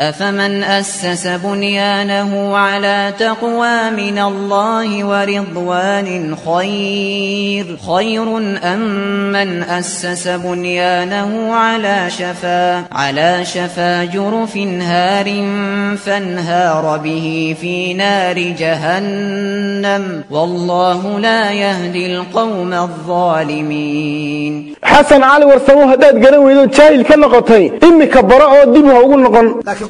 أفمن أسس بنيانه على تقوى من الله ورضوان خير خير أم من أسس بنيانه على شفا على شفا جرف هار فانهار به في نار جهنم. والله لا يهدي القوم الظالمين. xasan cali warsamo haddaad garan weydo jaahil ka noqotay imika bara oo dib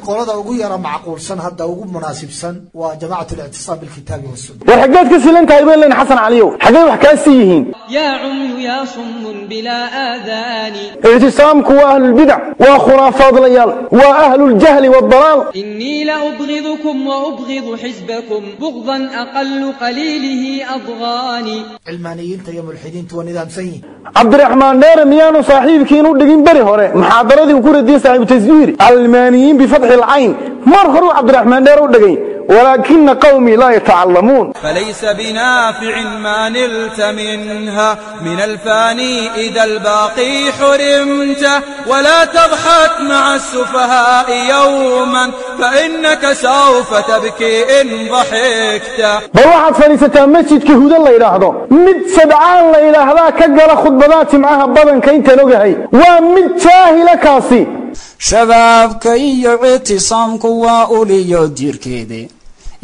ha ugu noqon laakiin qolada ugu yara macquulsan hadda ugu munaasibsan waa jamacat اlictisaam bilkitaabi wasunna war xaggeed ka silan tahay bay leen xasan caliyow xaggee wax kaa sii yihiin يا عمي يا صم بلا آذان ictisaamku waa ahlulbidac waa khuraafaadlayaal waa ahluljahli waddalaal إني لأبغضكم وأبغض حزبكم بغضا أقل قليله أضغاني cilmaaniyiinta iyo mulxidiintu waa nidaamsan yihin cabdiraxmaan dheere miyaanu saaxiibkiin u dhigin beri hore muxaadaradii uu ku radiyey saaxiibu taswiir almaaniyiin bifatxi بفتح العين. مرهروا عبد الرحمن دارو دقين ولكن قومي لا يتعلمون. فليس بنافع ما نلت منها. من الفاني إذا الباقي حرمت. ولا تضحك مع السفهاء يوما. فإنك سوف تبكي إن ضحكت. بروحة فليسة مسجد كهود الله يلاحظه مد سبعان الله يلاحظه كقل خطبات معها بضن كنت نقعي ومد تاهي لكاسي. Shabaabka iyo ictisaamku waa uliyo diirkeede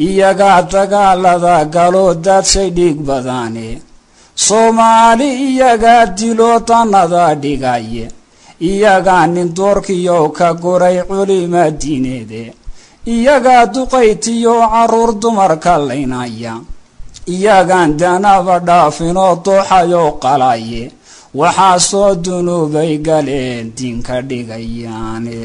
iyagaa dagaalada galoo daadshay dhiig badane soomaali iyagaa diloo dannada dhigaye iyagaa nin doorkiyo ka guray culima diineede iyagaa duqaytiyo carruur dumarka laynaya. Iyagaan danaba dhaafinoo dooxayoo qalaye waxaasoo dunuubay galeen diinka dhigayaane.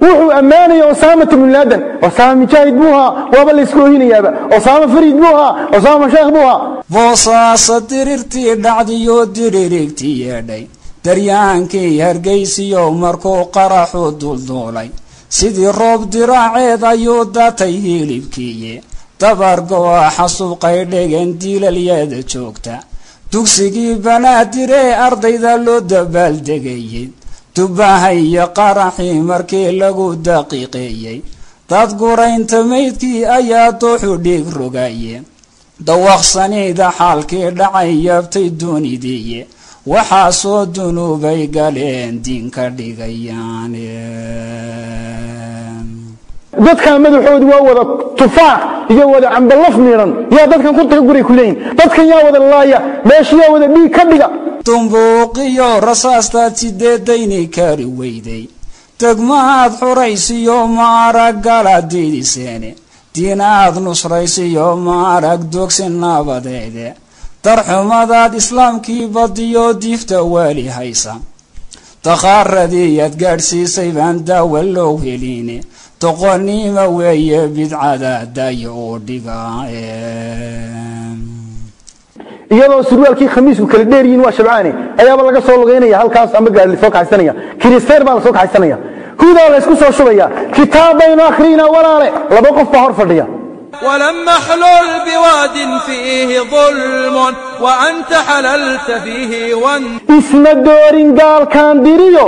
Wuxuu ammaanaya osaamata bin laadan. Osaama mujaahid buu ahaa waaba la isku ohinayaaba osaama fariid buu ahaa osaama sheekh buu ahaa boosaasa dirirtii dhacdiyoo diririgtii yeedhay. Daryaankii hargaysiyo markuu qaraxu dulduulay sidii roob diraaceed ayuu datay hilibkiiye dabargoa xasuuqay dhegen diilalyada joogta. Dugsigii banaadiree ardayda loo dabaaldegayey dubahay iyo qaraxii markii lagu daqiiqeeyey. Dad guraynta maydkii ayaa dooxu dhiig rogaye dawaqsanida xaalkii dhacay yaabtay doonidiiye waxaasoo dunuubay galeen diinka dhigayaane dadkan madaxoodu waa wada tufaax iyo wada cambalaf miidhan yaa dadkan kurtaga guray ku leeyihiin dadkan yaa wada laaya. Meesha yaa wada dhiig ka dhiga. Dumbuuqiyo rasaastaad sideedayni kari weyday? Degmahaad xuraysiyo maaragalaad diidiseene diinaad nusraysiyo maarag dogsi nabadeede darxumadaad islaamkii badiyo diifta waali haysa. Dakhaaradii gaadhsiisay baan daawa loo heline doqonnimo weeye bidcada dayo uu dhigaa iyadoo surwaalkii khamiisku kala dheer yihiin waa shabcaani ayaaba laga soo lugaynaya halkaas ama gaari soo kaxaysanaya. Kiristeer baa la soo kaxaysanaya. Hudaa la isku soo shubaya. Kitaab baynu akhriyna walaale. Laba qof baa hor fadhiya ولم احلل بواد فيه ظلم وأنت حللت فيه وان isma doorin gaalkaan diriyo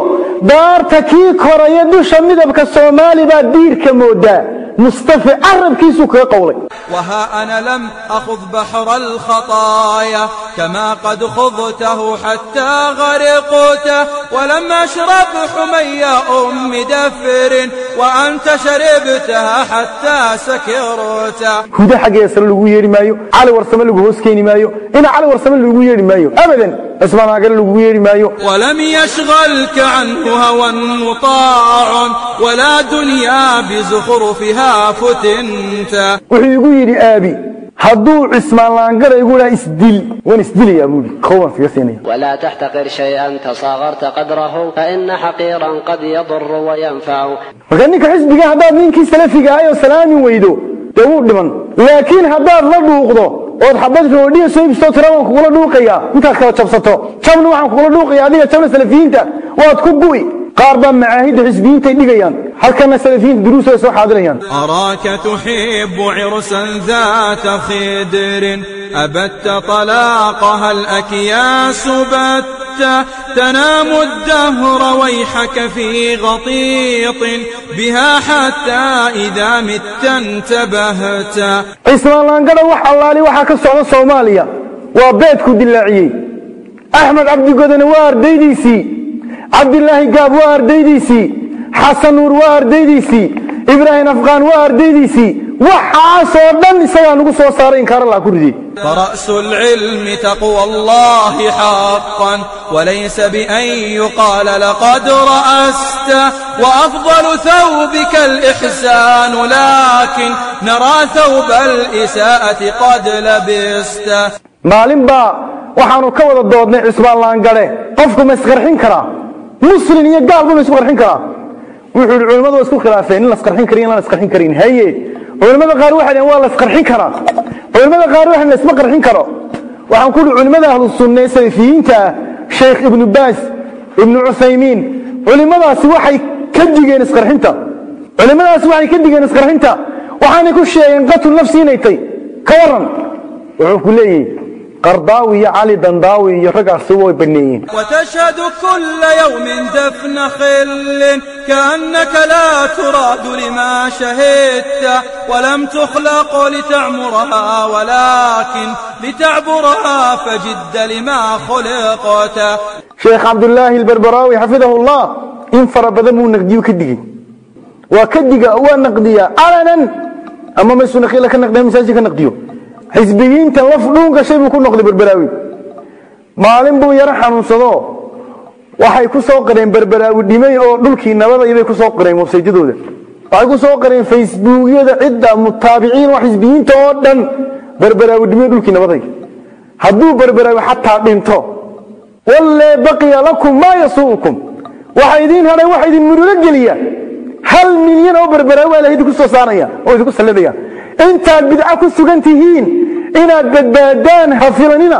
daarta kii koraya dusha midabka soomaali baa diirka moodaa مصطفى أرب كيسو كقولي وها أنا لم أخذ بحر الخطايا كما قد خضته حتى غرقت ولم أشرب حمي أم دفر وأنت شربتها حتى سكرت. هذا حاجة يسر لغوية مايو على ورسم لغوية هسكيني مايو إن على ورسم لغوية مايو أبدا. cismaan hagan lagugu yeedhi maayo. Walam yashhalka canhu hawan mutaacun walaa dunyaa bizukhrufihaa futinta. Wuxuu igu yidhi aabi hadduu cismaan laangaraygu dhaa isdil waan isdilayaa buuhi kowbaan kaga siinaya. Walaa taxtaqir shay-an tasaakarta qadrahu fa ina xaqiiran qad yaduru wayanfacu marka ninka xisbiga haddaad ninkii salafiga ahayoo salaamin weydo dee wuu dhiman. Laakiin haddaad la dhuuqdo ood xabad roodhiya ibsoo tira waan kugula dhuuqayaa intaad kala jabsato. Jabna waxaan kugula dhuuqaya adiga jabna salafiyiinta. Waad ku gu'i قاربا معاهد حزبين تيديان هل كان سلفين دروس سوى حاضرين أراك تحب عرسا ذات خدر. أبت طلاقها الأكياس بت. تنام الدهر ويحك في غطيط. بها حتى إذا مت انتبهت. اسم الله انقل وحى الله لي وحاك الصعود الصوماليا وبيتك دلعي أحمد عبد القدن وار ديديسي. دي cabdilaahi gaab waa ardaydiisii xasan nuur waa ardaydiisii ibraahim afqaan waa ardaydiisii وحاسو دن سيا نغو سو سارين كار الله كردي. فرأس العلم تقوى الله حقا وليس بأن يقال لقد رأست وأفضل ثوبك الإحسان لكن نرى ثوب الإساءة قد لبست. معلم با وحانو كوض الضوض نعس بالله انقاله قفكم اسقرحين كرا muslin iyo gaalbu ma isku qarxin karaa. Wuxuu yidhi culimmadu waa isku khilaafeen in la isqarxin in la isqarxin karin haye culimmada qaar waxay dhaheen waa la karaa. Culimmada qaar waxay la qarxin karo. Waxaan ku yidhi culimmada ahlu salafiyiinta ah sheekh ibnu baas ibnu cuthaymiin culimmadaasi waxay ka digeen isqarxinta. Culimmadaasi waxay ka digeen isqarxinta. Waxaanay ku sheegeen qatul nafsi inay tay ka waran wuxuu ku leeyahay قرضاوي يا علي دنداوي يا رجع سوى بنيين وتشهد كل يوم دفن خل كأنك لا تراد لما شهدت ولم تخلق لتعمرها ولكن لتعبرها فجد لما خلقت. شيخ عبد الله البربراوي حفظه الله. إن فربدمه نقدي وكدي. وكدي أو نقدي علنا أما ما يسون خيلك كنقدي مساجك كنقديه xisbiyiinta laf dhuun gashay buu ku noqday berberaawi maalin buu yaro xanuunsado. Waxay ku soo qareen berberaawi dhimay oo dhulkii nabadaybay ku soo qareen websaydyadooda waxay ku soo qareen facebookyada cidda mutaabiciin oo xisbiyiinta oo dhan berberaawi dhimay dhulkii nabaday hadduu berberaawi xataa dhinto walle baqiya lakum maa yasuukum. Waxa idiin hadhay waxa idin murugo geliya. Hal milyan oo berberaawi baa ilahay idinku soo saaraya oo idinku salidaya intaad bidco ku sugan tihiin inaad badbaadaan ha filanina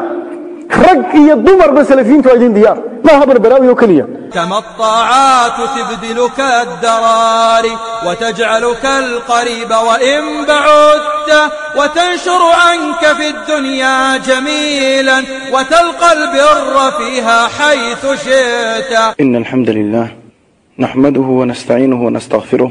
rag iyo dumarba salafiyiintu waa idin diyaar maaha berberaawi oo keliya كما الطاعات تبدلك الدراري وتجعلك القريب وإن بعدت وتنشر عنك في الدنيا جميلا وتلقى البر فيها حيث شئت. إن الحمد لله نحمده ونستعينه ونستغفره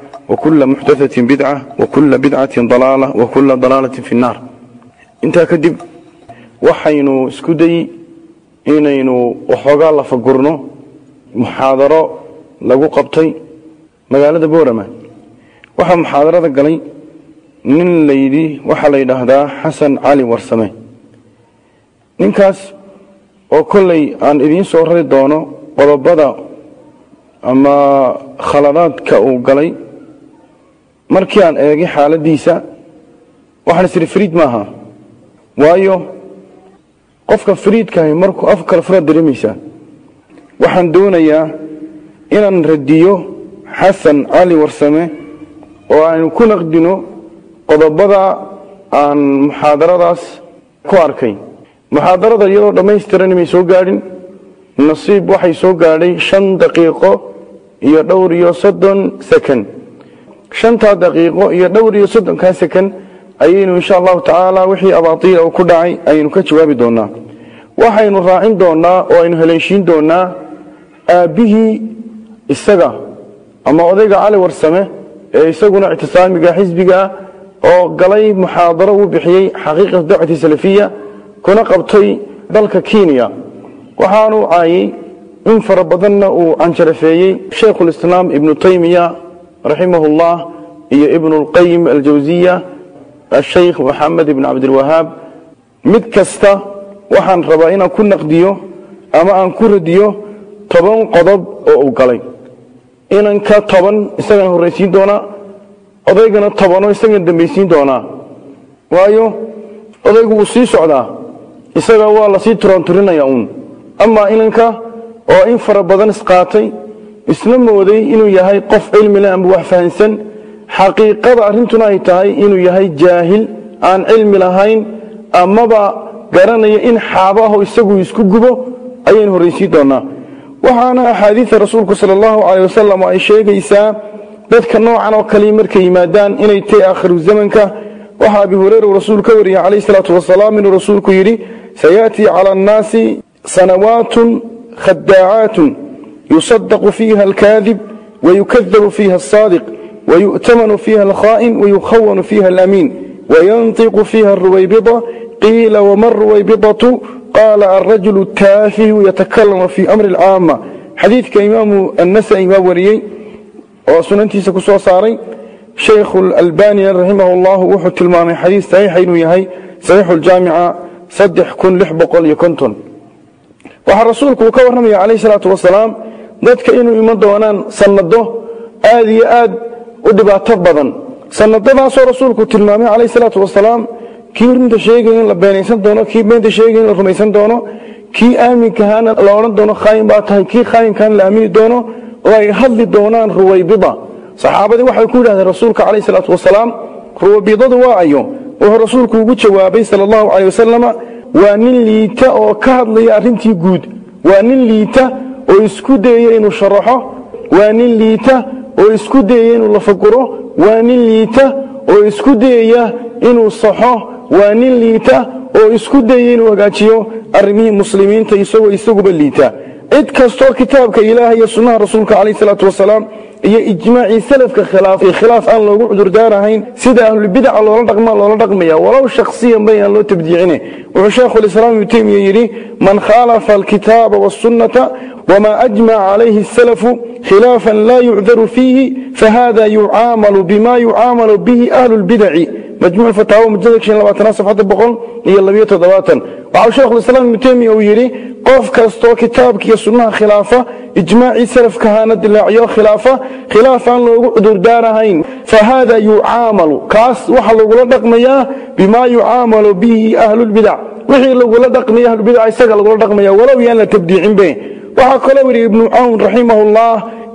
وكل محدثة بدعة وكل بدعة ضلالة وكل ضلالة في النار انت كدب وحينو اسكدي inaynu waxoogaa la fagurno muxaadaro lagu qabtay magaalada boorama waxaa muxaadarada galay nin layidhi waxaa la yidhaahdaa xasan cali warsame ninkaas oo kolley aan idiin soo rari doono qodobada ama khaladaadka uu galay markii aan eegay xaaladiisa waxaan isiri fariid maaha. Waayo qofka fariidkahi markuu af kale furaad dareemaysaa waxaan doonayaa inaan radiyo xasan cali warsame oo aynu ku naqdino qodobada aan muxaadaradaas ku arkay. Muxaadarada iyadoo dhammaystiran may soo gaadhin nasiib waxay soo gaadhay shan daqiiqo iyo dhowr iyo soddon secon shantaa daqiiqo iyo dhowr iyo soddonkaa secon ayaynu insha allahu tacaala wixii abaatiila uu ku dhacay ayaynu ka jawaabi doonaa. Waxaynu raacin doonaa oo aynu haleeshiin doonaa aabbihii isaga ama odayga cali warsame ee isaguna ictisaamiga xisbiga oo galay muxaadaro uu bixiyey xaqiiqat dacwati salafiya kuna qabtay dalka kenya. Waxaanu caayay in fara badanna uu canjarafeeyey shaykhulislaam ibnu taymiya raximahullah iyo ibnu lqayim aljawsiya ashaykh maxamed ibn cabdilwahaab mid kasta waxaan rabaa inaan ku naqdiyo ama aan ku radiyo toban qodob oo uu galay. Inanka toban isagaan horraysiin doonaa odaygana tobanoo isagaan dambaysiin doonaa. Waayo odaygu wuu sii socdaa. Isaga waa la sii turoonturinaya uun. Amaa inanka oo in fara badan isqaatay isna mooday inuu yahay qof cilmi leh ama wax fahansan. Xaqiiqada arrintuna ay tahay inuu yahay jaahil aan cilmi lahayn amaba garanaya in xaabaho isagu isku gubo ayaynu horraysiin doonaa. Waxaana axaadiida rasuulku sala allahu caleyh wasalam ay sheegaysaa dadka noocan oo kale markay yimaadaan inay tahay aakhiru zamanka. Waxaa abi hureyra uu rasuul ka wariyey calayhi salaatu wasalaam inuu rasuulku yidhi sayaatii cala annaasi sanawaatun khadaacaatun yusadaqu fiiha alkaadib wayukadabu fiiha alsaadiq wayu'tamanu fiiha alkhaa'in wayukhawanu fiiha alamiin wayantiqu fiiha alruwaybida qiila wama ruwaybidatu qaala alrajulu taafihu yatakalamu fii amri alcaama xadiidka imaamu annasai baa wariyey oo sunantiisa ku soo saaray shaykhu albani raximah llahu wuxuu tilmaamay xadiis saxiixa inuu yahay saxiixu ljaamica saddex kun lix boqol iyo konton waxaa calayh dadka inuu iman doonaan sannado aad iyo aad u dhibaato badan. Sannadadaasoo rasuulku tilmaamay calayh salaatu wasalaam kii runta sheegaya in la beenaysan doono kii beenta sheegaya in la rumaysan doono kii aaminkahaana la odhan doono khaayin baa tahay kii khaayinkaana la aamini doono oo ay hadli doonaan ruwaybida saxaabadii waxay ku yidhahdeen rasuulka calayh salaatu wasalaam ruwaybidadu waa ayo wuxuu rasuulku ugu jawaabay sala allahu caleyh wasalama waa nin liita oo ka hadlaya arrintii guud. Waa nin liita oo isku dayaya inuu sharaxo waa nin liita oo isku dayaya inuu lafaguro waa nin liita oo isku dayaya inuu saxo waa nin liita oo isku dayaya inuu hagaajiyo arrimihii muslimiinta isagoo isaguba liita cid kastoo kitaabka ilaah iyo sunnaha rasuulka calayh salaatu wasalaam iyo ijmaacii salafka khilaaf aan loogu cudurdaarahayn sida ahlulbidaca loola dhaqmaa loola dhaqmaya walow shakhsiyan bay aan loo tabdiicine. Wuxuu shaekhulislaam ibnu teymiya yidhi man khaalafa alkitaaba wasunnata wma ajmaca calayhi asalafu khilaafan laa yucdaru fiihi fahada yucaamalu bima yucaamalu bihi ahlu majmuc fataawa mujadad shan labaatanaad safxadda boqol iyo labiyo toddobaatan waxau sheekhulislaam ibnu teymiya uu yidhi qof kastoo kitaabka iyo sunnaha khilaafa ijmaacii salafkahaana dilaaciyo khilaafa khilaaf aan loogu cudurdaarahayn fahada yucaamalu kaas waxa lagula dhaqmayaa bima yucaamalu bihi ahlulbidac wixii lagula dhaqmaya ahlulbidac isaga lagula dhaqmaya walow yaan la tabdiicinbe waxaa kaloo yidhi ibnu cawn raximah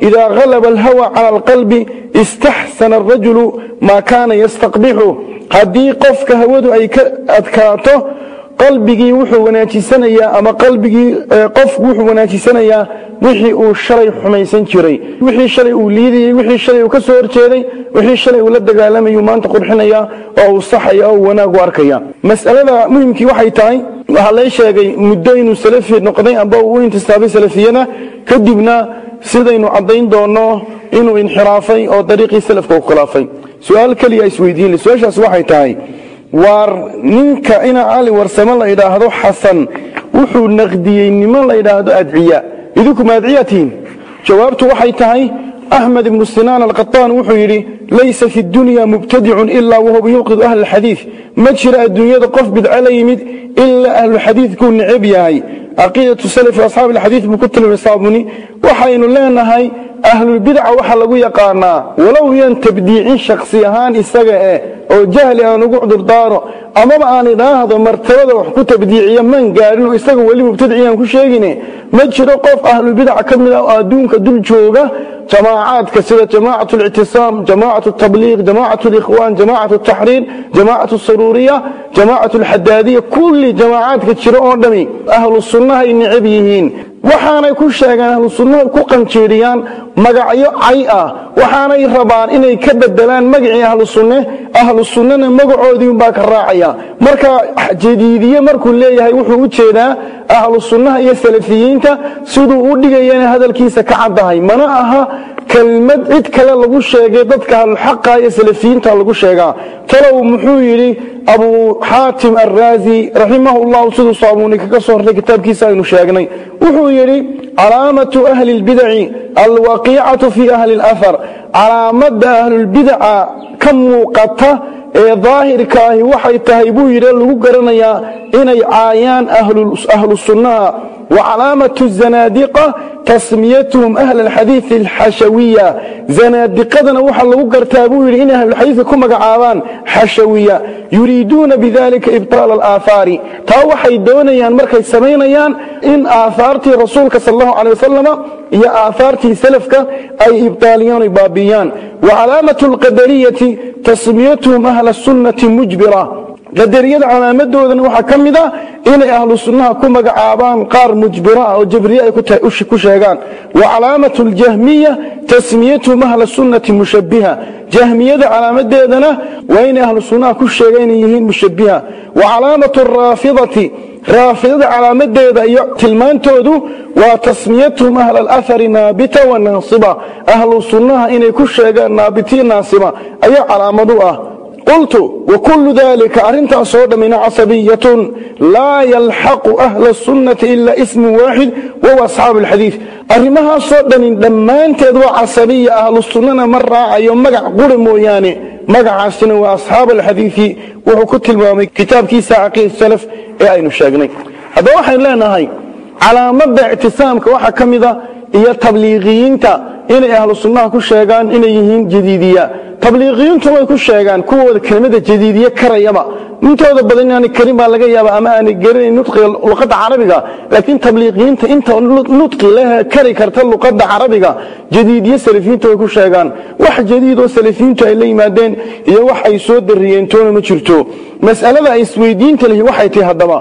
إida galaba alhawa cala alqalbi istaxsana arajulu maa kaana yastaqbixu haddii qofka hawadu ay ka adkaato qalbigii wuxuu wanaajisanayaa ama qalbigii qofku wuxuu wanaajisanayaa wixii uu shalay xumaysan jiray wixii shalay uu liidayey wixii shalay uu ka soo horjeeday wixii shalay uu la dagaalamayuu maanta qurxinaya oo uu saxaya oo uu wanaag u arkaya mas'alada muhimkii waxay tahay waxaa lay sheegay muddo inuu salafi noqday amba uu intisaabay sidaynu caddayn doonno inuu inxiraafay oo dariiqii salafka u khilaafay. Su'aal keliya isweydiinle su'aashaas waxay tahay waar ninka ina cali warsame la idhaahdo xasan wuxuu naqdiyey niman la idhaahdo adciya. Idinku ma adciya tihiin jawaabtu waxay tahay axmed ibnu sinaan alqataan wuxuu yidhi laysa fi dunya mubtadicun ilaa wahuwa yuqidu ahla alxadiid ma jira adduunyada qof bidco la yimid ilaa ahluxadiidkuu necab yahay. Caqiidatu salafi asxaabi alxadiid buu ku tilmaamay saabuni. Waxaynu leenahay ahlulbidca waxaa lagu yaqaanaa walow yan tabdiicin shaksi ahaan isaga eh oo jahli aan ugu cudurdaaro amaba aan idhaahdo martabada wax ku tabdiiciya man gaadhin oo isaga weli mubtadiciyaan ku sheegine ma jiro qof ahlulbidca ka mid ah oo adduunka dul jooga? Jamaacaadka sida jamaacat اlictisaam jamaacat tabliiq jamaacat اlikhwaan jamaacat taxriir jamaacat saruuriya jamaacat alxadaadiya kulli jamaacaadka jiro oo dhami ahlu sunnahay necab yihiin waxaanay ku sheegaan ahlu sunnaha ku qanjiiriyaan magacyo cay ah waxaanay rabaan inay ka bedelaan magacii ahlu sunne ahlu sunnana magacoodii unbaa ka raacaya. Marka jadiidiye markuu leeyahay wuxuu u jeedaa ahlu iyo salafiyiinta siduu u dhigayana hadalkiisa ka caddahay. Mana aha kelmad cid kale lagu sheegay dadka ahlulxaqa iyo salafiyiinta lagu sheegaa. Talow muxuu yidhi abu xaatim arraazi raximah llahu siduu saabuuni kaga soo horray kitaabkiisa aynu sheegnay. Wuxuu yidhi calaamatu ahli lbidaci alwaqiicatu fi ahli اlahar calaamadda ahlulbidaca ka muuqata ee daahirka ahi waxay tahay buu yidhi lagu garanayaa inay caayaan ahlu sunnaha wa calaamatu zanaadiqa tasmiyatuhum ahla alxadiidi alxashawiya zanaadiqadana waxaa lagu gartaa buu yidhi inay ahlulxadiidka ku magacaabaan xashawiya yuriiduuna bidalika ibtaala alaahaari taa waxay doonayaan markay samaynayaan in aahaartii rasuulka sal allahu calay wasalama iyo aahaartii salafka ay ibtaaliyaan ay baabiyaan alqadariyati tasmiyatuhum ahla sunnati mujbira qadariyada calaamadoodana waxaa ka mid a inay ahlu sunnaha ku magacaabaan qaar mujbira ah oo jabriye ay ku sheegaan. Wa calaamatu ljahmiya tasmiyatuhum ahla sunnati mushabbiha. Jahmiyada calaamadeedana waa inay ahlu sunnaha ku sheegaan inay yihiin mushabbiha. Wa calaamatu raafidati raafidada calaamadeeda iyo tilmaantoodu waa tasmiyatuhum ahla alahari naabita wa naasiba. Ahlu inay ku sheegaan naabiti naasiba. Ayaa calaamadu ah qultu wakulu dalika arrintaasoo dhammina casabiyatun laa yalxaqu ahla sunnati ilaa ismu waaxid wahuwa asxaabu alxadiid arrimahaasoo dhanin dhammaanteed waa casabiya ahlu sunnana ma raacayo magac qura mooyaane. Magacaasina waa asxaabu alxadiidi wuxuu ku tilmaamay kitaabkiisa caqiid salaf ee aynu sheegnay. Haddaba waxaynu leenahay calaamadda ictisaamka waxaa ka mida iyo tabliiqiyiinta inay ahlu sunnaha ku sheegaan inay yihiin jadiidiya. Tabliiqiyiintu way ku sheegaan kuwooda kelimada jadiidiye karayaba. Intooda badan inaanay karin baa laga yaaba ama aanay garanayn nudqiga luqadda carabiga. Laakiin tabliiqiyiinta inta nudqi leh kari karta luqadda carabiga jadiidiye salafiyiinta way ku sheegaan. Wax jadiid oo salafiyiintu ay la yimaadeen iyo wax ay soo dariyeen toona ma jirto. Mas'alada ay isweydiinta lihi waxay tahay haddaba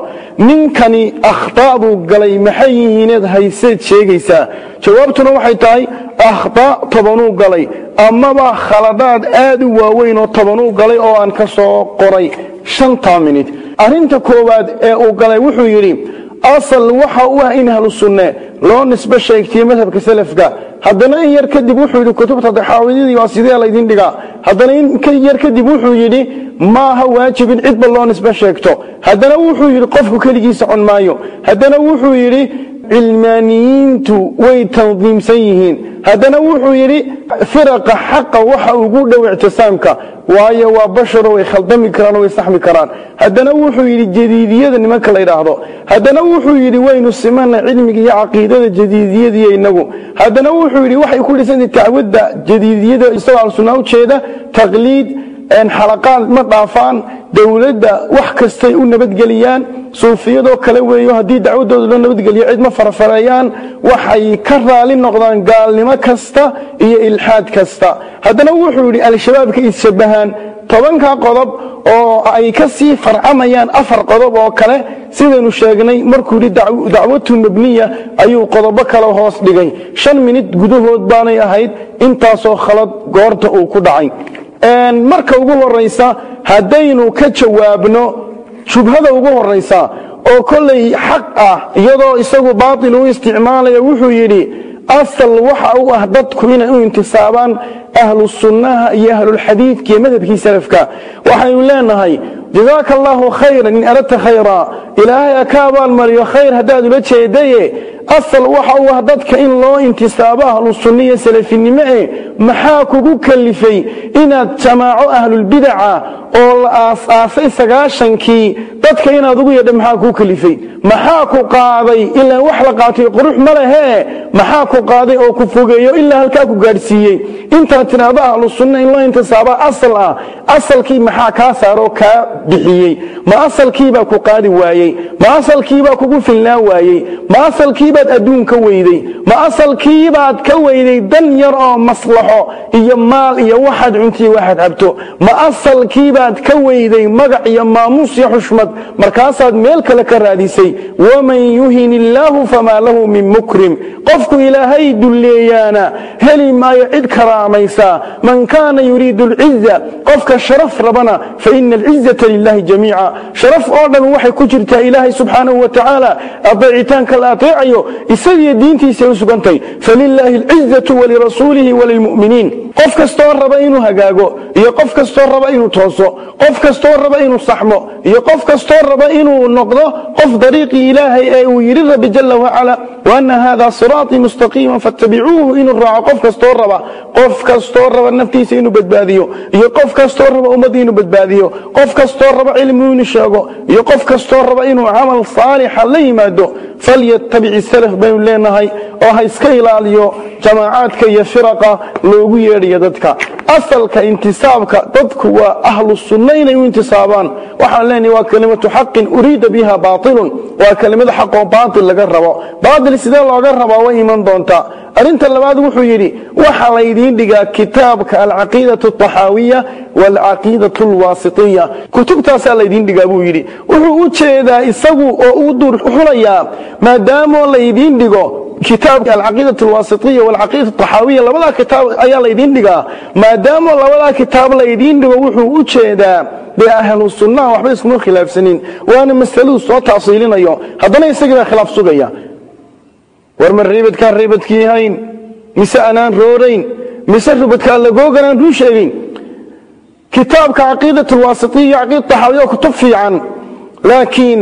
ninkani akhtaa buu galay maxay yihiineed hayseed sheegaysaa? Jawaabtuna waxay tahay akhtaa tobanuu galay. Amaba khaladaad aad u waaweyn oo tobanuu galay oo aan ka soo qoray shantaa minid arrinta koowaad ee uu galay wuxuu yidhi asal waxa u ah in ahlu sunne loo nisbe sheegtiye madhabka salafka. Haddana in yar kadib wuxuu yidhi kutubta daxaawidadii waa sidee laydin dhigaa? Haddana in yar kadib wuxuu yidhi maaha waajib in cidba loo nisbe sheegto. Haddana wuxuu yidhi qofku keligiisa con maayo. Haddana wuxuu yidhi cilmaaniyiintu way tandiimsan yihiin haddana wuxuu yidhi firaqa xaqa waxa ugu dhow ictisaamka waayo waa basharo way khaldami karaan way saxmi karaan. Haddana wuxuu yidhi jadiidiyada nimanka la yidhaahdo. Haddana wuxuu yidhi waynu simana cilmiga iyo caqiidada jadiidiyadiiyo inagu. Haddana wuxuu yidhi waxay ku dhisantay tacwadda jadiidiyada isagoo alsunaa ujeeda taqliid xalaqaad ma dhaafaan dowladda wax kastay u nabadgeliyaan suufiyadoo kale weeyo haddii dacwadooda loo nabadgeliyo cid ma farafareeyaan waxay ka raali noqdaan gaalnimo kasta iyo ilxaad kasta. Haddana wuxuu yidhi al-shabaabka isshabbahaan tobankaa qodob oo ay ka sii farcamayaan afar qodob oo kale sidaynu sheegnay markuu yidhi dacwatu mabniya ayuu qodobo kale hoos dhigay. Shan minid gudahood baanay ahayd intaasoo khalad goorta uu ku dhacay marka ugu horaysa haddaynu ka jawaabno shubhada ugu horaysa oo kollay xaq ah iyadoo isagu baatil u isticmaalaya wuxuu yidhi asal waxa u ah dadku inay u intisaabaan ahlu sunnaha iyo ahlulxadiidka iyo madhabkii salafka. Waxaynu leenahay jazaaka allaahu khayran in aradta khayraa ilaahay ha ka abaalmariyo khayr haddaad ula jeedaye. Asal waxa u ah dadka in loo intisaabo ahlu sunna iyo salafinimo e maxaa kugu kalifay inaad jamaaco ahlulbidaca oo la aas-aasay sagaashankii dadka inaad ugu yeedha maxaa kuu kalifay? Maxaa ku qaaday ilaa wax la qaatay qurux ma lehee maxaa ku qaaday oo ku fogeeyo ilaa halkaa bixiyey ma asalkiibaa ku qaadi waayey ma asalkiibaa kugu filnaa waayey ma asalkiibaad adduun ka weyday ma asalkiibaad ka weyday dan yar oo maslaxo iyo maal iyo waxaad cuntiyo waxaad cabto ma asalkiibaad ka weyday magac iyo maamuus iyo xushmad markaasaad meel kale ka raadisay. Waman yuhin illaahu famaa lahu min mukrim. Qofku ilaahay dulleeyaana heli maayo cid karaamaysaa man kaana yuriidu alciza qofka sharaf rabana fa ina alcizata lilahi jamiica sharaf oo dhan waxay ku jirtaa ilaahay subxaanahu wa tacaala adeecitaanka la adeecayo isagiyo diintiisay u sugantay falilaahi alcizatu walirasuulihi walilmu'miniin qof kastoo raba inuu hagaago iyo qof kastoo raba inuu tooso qof kastoo raba inuu saxmo iyo qof kastoo raba inuu noqdo qof dariiqii ilaahay ee uu yidhi rabbi jala wacala waana hada siraatii mustaqiima fattabicuuhu inuu raaco qof kastoo raba qof kastoo raba naftiisa inuu badbaadiyo iyo qof kastoo raba ummadda inuu badbaadiyo qof kastoo raba cilmi inuu sheego iyo qof kastoo raba inuu camal saalixa la yimaado falyatabici salaf baynu leenahay oo ha iska ilaaliyo jamaacaadka iyo firaqa loogu yeedhayo dadka asalka intisaabka dadku waa ahlu sunna inay u intisaabaan waxaan leenahay waa kelimatu xaqin uriida biha baailun waa kelimada xaqoo baail laga rabo baail sidee looga rabaa way iman doontaa arrinta labaad wuxuu yidhi waxa laydiin dhigaa kitaabka alcaqiidatu alطaxaawiya waalcaqiidatu alwaasitiya kutubtaasaa laydiin dhigaa buu yidhi wuxuu u jeedaa isagu oo uu dur xulayaa maadaamoo laydiin dhigo kitaabka alcaqiidatu alwaasitiya waalcaqiidatu alطaxaawiya labadaa kitaab ayaa laydiin dhigaa. Maadaamoo labadaa kitaab laydiin dhigo wuxuu u jeedaa dee ahlu sunnaha waxba iskuma khilaafsanin waana masaladu soo taasiilinayo haddana isagii baa khilaaf sugaya. War ma riibadkaan riibadkii hayn? Mise anaan roorayn? Mise rubadkaan lagoogan aan ruu sheegayn kitaabka caqiidat alwaasitiya caqiida taxaawiya waa kutub fiican. Laakiin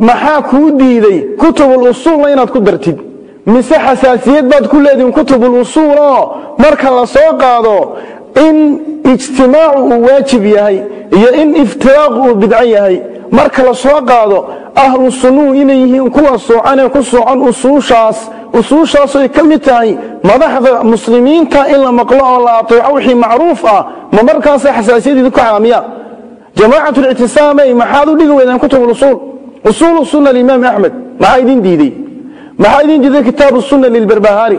maxaa kuu diiday kutubulusuulna inaad ku dartid? Mise xasaasiyad baad ku leedihin kutubulusuul oo marka la soo qaado in ijtimaacu uu waajib yahay iyo in iftiraaqu uu bidco yahay. Marka la soo qaado ahlu sunnuhu inay yihiin kuwa soocanee ku soocan usuushaas. Usuushaasoy ka mid tahay madaxda muslimiinta in la maqlo oo la ateeco wixii macruuf ah. Ma markaasa xasaasiyadeedu ka caamiya? Jamaacat lictisaamey maxaad u dhigi weydaan kutub usuul usuulu sunna alimaam axmed maxaa idin diidey maxaa idin diiday kitaabu sunna lilbarbahaari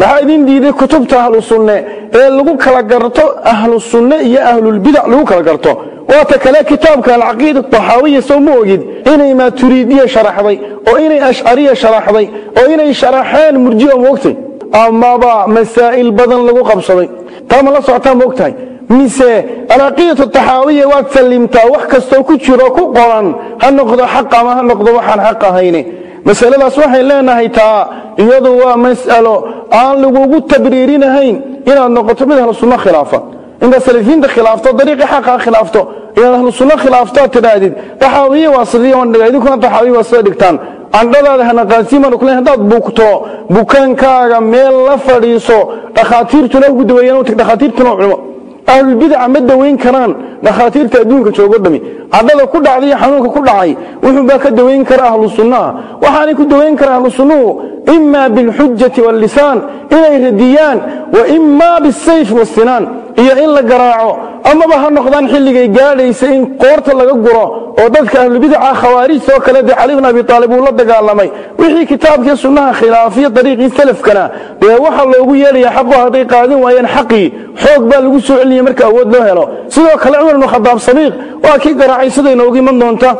maxaa idin diiday kutubta ahlu sunne ee lagu kala garto ahlu sunne iyo ahlulbidac lagu kala garto waata kale kitaabka alcaqiida taxaawiya sow ma ogid inay maaturiidiya sharaxday oo inay ashcariya sharaxday oo inay sharaxeen murji'a moogtay amaba masaa'il badan lagu qabsaday taa ma la socotaa moogtahay mise alcaqiidatu taxaawiya waad sallimtaa wax kastoo ku jiro ku qoran ha noqdo xaq ama ha noqdo waxaan xaq ahayne. Masaladaas waxay leenahay taa iyadu waa mas'alo aan lagugu tabriirinahayn inaad noqoto mid ahlu sunno khilaafa intaad salafiinta khilaafto dariiqii xaqaa khilaafto inaad ahlu sunno khilaafto aad tidhaahdid taxaawiye waa sidiya waan dhigaa idinkuna taxaawiye waa sida dhigtaan. Candhadaada hanaqaasiimanu kule haddaad bugto bukaankaaga meel la fadhiiso dhakhaatiirtuna ugu daweeyaan tag dhakhaatiirtuna culimo ahlulbidaca ma daweyn karaan dhakhaatiirta adduunka joogo dhami. Cadhada ku dhacday xanuunka ku dhacay wuxuubaa ka daweyn kara ahlu sunnaha waxaanay ku daweyn kara ahlu sunnuhu ima bilxujati waallisaan inay radiyaan wa ima bisayf wasinaan iyo in la garaaco amaba ha noqdaan xilligay gaadhaysa in qoorta laga guro oo dadka ahlubidaca khawaarijta oo kale dee cali bn abi aalib uu la dagaalamay wixii kitaabkii sunnaha khilaafiya dariiqii salafkana dee waxa loogu yeedhaya xaqo hadday qaadin waayeen xaqii xoog baa lagu soo celiyay marka awood loo helo. Sidoo kale cumar bnu khadaab sadiiq waa kii garaacay siday noogu iman doonta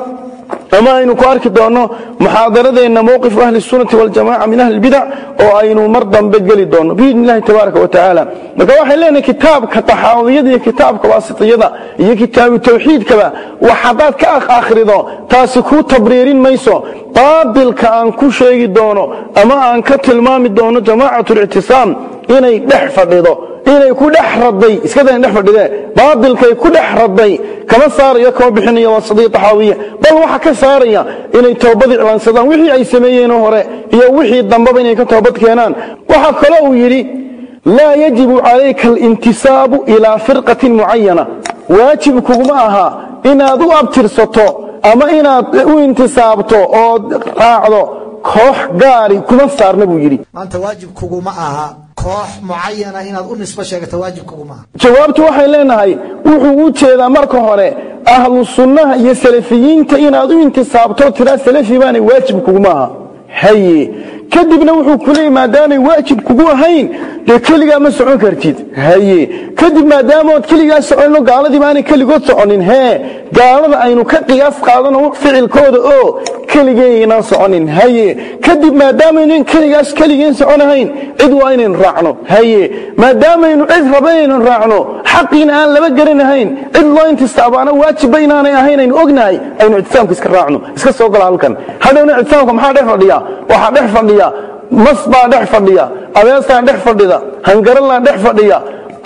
ama aynu ku arki doonno muxaadaradeenna mowqifu ahli sunnati waljamaca min ahli bidac oo aynu mar dambe geli doonno biidni illahi tabaaraka wa tacaala marka waxay leenahay kitaabka taxaawiyada iyo kitaabka waasitiyada iyo kitaabu tawxiidkaba wax haddaad ka akhrido taasi kuu tabriirin mayso. Baatilka aan ku sheegi doono ama aan ka tilmaami doono jamaacat lictisaam inay dhex fadhido inay ku dhex raday iska dhex fadhidee baatilkay ku dhex raday kama saarayo kama bixinayo waasadiya taxaawiya bal waxa ka saaraya inay toobad iclaansadaan wixii ay sameeyeenoo hore iyo wixii dambaba inay ka toobad keenaan. Waxaa kale uu yidhi laa yajibu calayka alintisaabu ilaa firqatin mucayana waajib kuguma aha inaad u abtirsato ama inaad u intisaabto ood raacdo koox gaari kuma saarna buu yidhi. Maanta waajib kuguma aha koox mucayana inaad u nisbo sheegato waajib kuguma aha. Jawaabtu waxay leenahay wuxuu u jeedaa marka hore ahlu sunnaha iyo salafiyiinta inaad u intisaabto tiraa salafi baanay waajib kuguma aha. Haye kadibna wuxuu ku leeyay maadaamay waajib kugu ahayn dee keligaa ma socon kartid? Haye. Kadib maadaama ood keligaa soconno gaaladii baanay keligood soconin hee gaalada aynu ka qiyaas qaadano ficilkooda oo keligeynaan soconin haye. Kadib maadaamaynan keligaas keligeen soconahayn cid waa inaynu raacno haye. Maadaamaynu cid raba inaynu raacno xaqiina aan laba garanahayn cid loo intistaabaana waajibba inaanay ahayn aynu ognahay aynu ictisaamka iska raacno. Iska soo gala halkan. Hadhowna ictisaamka maxaa dhex fadhiya waxaa dhex fadhiya mas baa dhex fadhiya abeestaa dhex fadhida hangaralaa dhex fadhiya